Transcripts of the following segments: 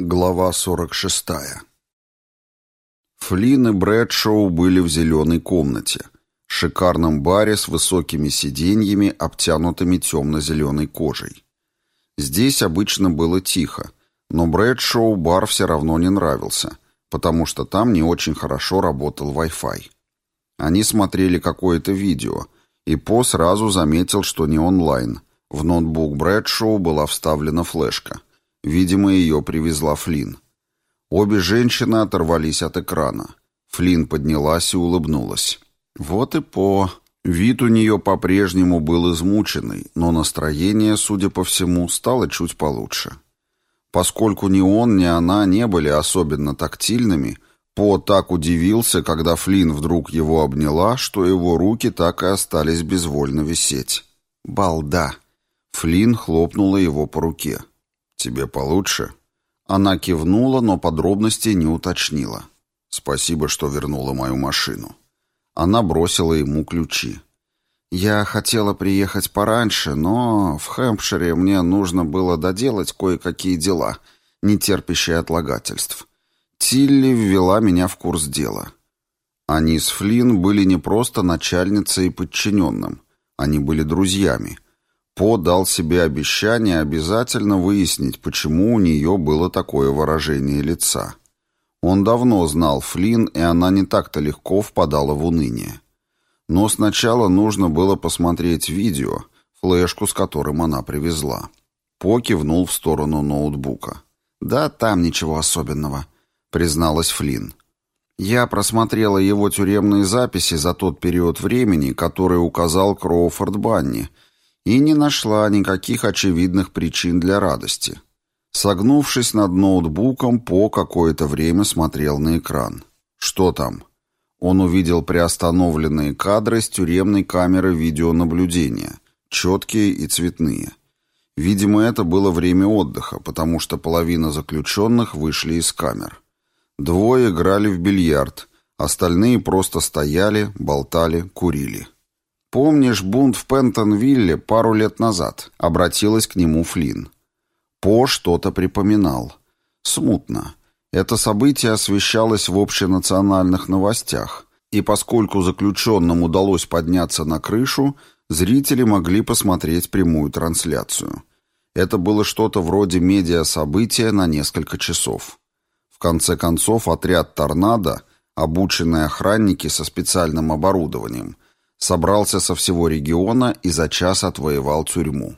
Глава 46. Флинн и Брэдшоу были в зеленой комнате, шикарном баре с высокими сиденьями, обтянутыми темно-зеленой кожей. Здесь обычно было тихо, но Брэдшоу бар все равно не нравился, потому что там не очень хорошо работал Wi-Fi. Они смотрели какое-то видео, и По сразу заметил, что не онлайн. В ноутбук Брэдшоу была вставлена флешка — Видимо, ее привезла Флин. Обе женщины оторвались от экрана. Флин поднялась и улыбнулась. Вот и по... Вид у нее по-прежнему был измученный, но настроение, судя по всему, стало чуть получше. Поскольку ни он, ни она не были особенно тактильными, По так удивился, когда Флин вдруг его обняла, что его руки так и остались безвольно висеть. «Балда!» Флин хлопнула его по руке. «Тебе получше?» Она кивнула, но подробностей не уточнила. «Спасибо, что вернула мою машину». Она бросила ему ключи. «Я хотела приехать пораньше, но в Хэмпшире мне нужно было доделать кое-какие дела, не терпящие отлагательств. Тилли ввела меня в курс дела». Они с Флинн были не просто начальницей и подчиненным, они были друзьями — по дал себе обещание обязательно выяснить, почему у нее было такое выражение лица. Он давно знал Флинн, и она не так-то легко впадала в уныние. Но сначала нужно было посмотреть видео, флешку, с которым она привезла. По кивнул в сторону ноутбука. «Да, там ничего особенного», — призналась Флинн. «Я просмотрела его тюремные записи за тот период времени, который указал Кроуфорд Банни», и не нашла никаких очевидных причин для радости. Согнувшись над ноутбуком, По какое-то время смотрел на экран. Что там? Он увидел приостановленные кадры с тюремной камеры видеонаблюдения, четкие и цветные. Видимо, это было время отдыха, потому что половина заключенных вышли из камер. Двое играли в бильярд, остальные просто стояли, болтали, курили. «Помнишь бунт в Пентонвилле пару лет назад?» — обратилась к нему Флинн. По что-то припоминал. Смутно. Это событие освещалось в общенациональных новостях, и поскольку заключенным удалось подняться на крышу, зрители могли посмотреть прямую трансляцию. Это было что-то вроде медиа-события на несколько часов. В конце концов, отряд «Торнадо», обученные охранники со специальным оборудованием — собрался со всего региона и за час отвоевал тюрьму.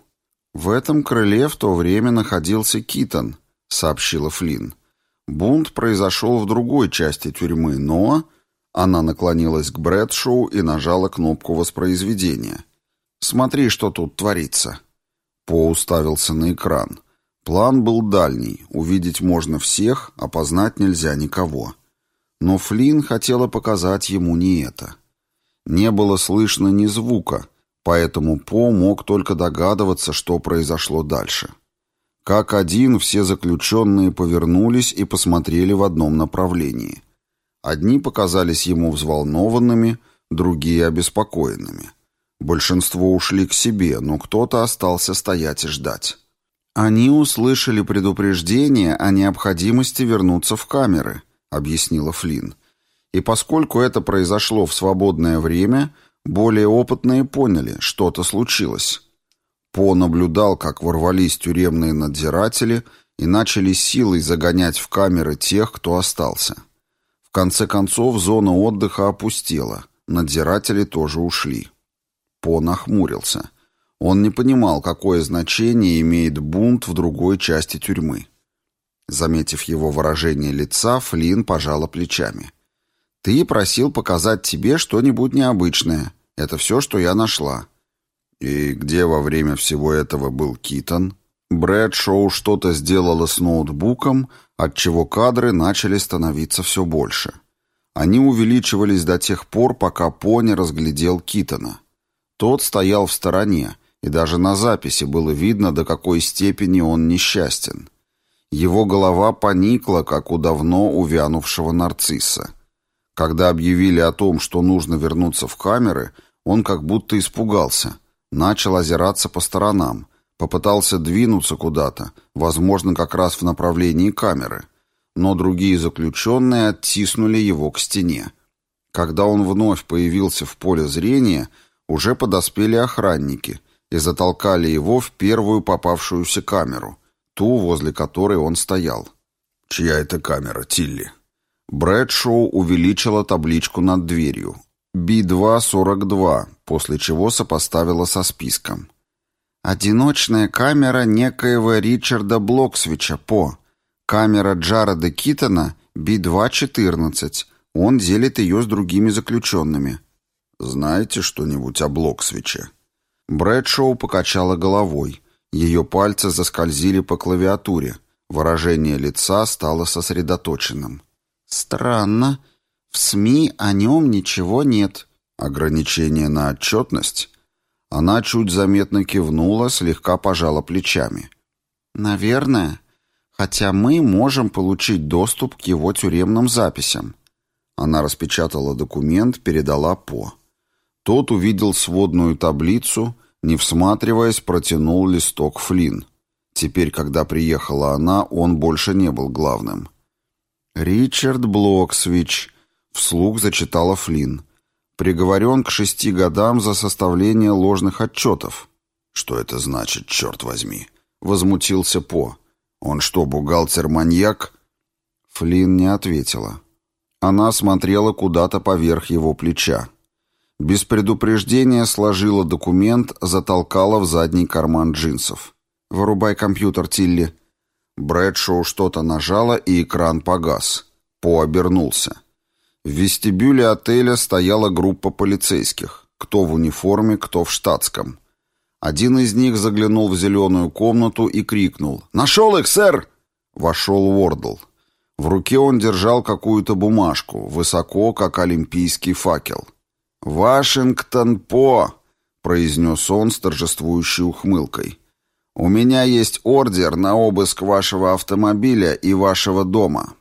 «В этом крыле в то время находился Китон», — сообщила Флинн. «Бунт произошел в другой части тюрьмы, но...» Она наклонилась к Брэдшоу и нажала кнопку воспроизведения. «Смотри, что тут творится». По уставился на экран. План был дальний, увидеть можно всех, опознать нельзя никого. Но Флинн хотела показать ему не это. Не было слышно ни звука, поэтому По мог только догадываться, что произошло дальше. Как один все заключенные повернулись и посмотрели в одном направлении. Одни показались ему взволнованными, другие — обеспокоенными. Большинство ушли к себе, но кто-то остался стоять и ждать. «Они услышали предупреждение о необходимости вернуться в камеры», — объяснила Флинн. И поскольку это произошло в свободное время, более опытные поняли, что-то случилось. По наблюдал, как ворвались тюремные надзиратели и начали силой загонять в камеры тех, кто остался. В конце концов, зона отдыха опустела, надзиратели тоже ушли. По нахмурился. Он не понимал, какое значение имеет бунт в другой части тюрьмы. Заметив его выражение лица, Флинн пожала плечами. — ты просил показать тебе что-нибудь необычное. Это все, что я нашла». «И где во время всего этого был Китон?» Брэдшоу что-то сделала с ноутбуком, отчего кадры начали становиться все больше. Они увеличивались до тех пор, пока Пони разглядел Китона. Тот стоял в стороне, и даже на записи было видно, до какой степени он несчастен. Его голова поникла, как у давно увянувшего нарцисса. Когда объявили о том, что нужно вернуться в камеры, он как будто испугался, начал озираться по сторонам, Попытался двинуться куда-то, возможно, как раз в направлении камеры, но другие заключенные оттиснули его к стене. Когда он вновь появился в поле зрения, уже подоспели охранники и затолкали его в первую попавшуюся камеру, ту, возле которой он стоял. «Чья это камера, Тилли?» Брэдшоу увеличила табличку над дверью. «Би-2-42», после чего сопоставила со списком. «Одиночная камера некоего Ричарда Блоксвича по. Камера Джареда Китона Би-2-14. Он делит ее с другими заключенными». «Знаете что-нибудь о Блоксвиче?» Брэдшоу покачала головой. Ее пальцы заскользили по клавиатуре. Выражение лица стало сосредоточенным. «Странно. В СМИ о нем ничего нет». «Ограничение на отчетность?» Она чуть заметно кивнула, слегка пожала плечами. «Наверное. Хотя мы можем получить доступ к его тюремным записям». Она распечатала документ, передала По. Тот увидел сводную таблицу, не всматриваясь, протянул листок Флинн. Теперь, когда приехала она, он больше не был главным. «Ричард Блоксвич», — вслух зачитала Флинн. «Приговорен к шести годам за составление ложных отчетов». «Что это значит, черт возьми?» — возмутился По. «Он что, бухгалтер-маньяк?» Флинн не ответила. Она смотрела куда-то поверх его плеча. Без предупреждения сложила документ, затолкала в задний карман джинсов. «Вырубай компьютер, Тилли», Брэдшоу что-то нажало, и экран погас. По обернулся. В вестибюле отеля стояла группа полицейских. Кто в униформе, кто в штатском. Один из них заглянул в зеленую комнату и крикнул «Нашел их, сэр!» Вошел Уордл. В руке он держал какую-то бумажку, высоко, как олимпийский факел. «Вашингтон По!» — произнес он с торжествующей ухмылкой. «У меня есть ордер на обыск вашего автомобиля и вашего дома.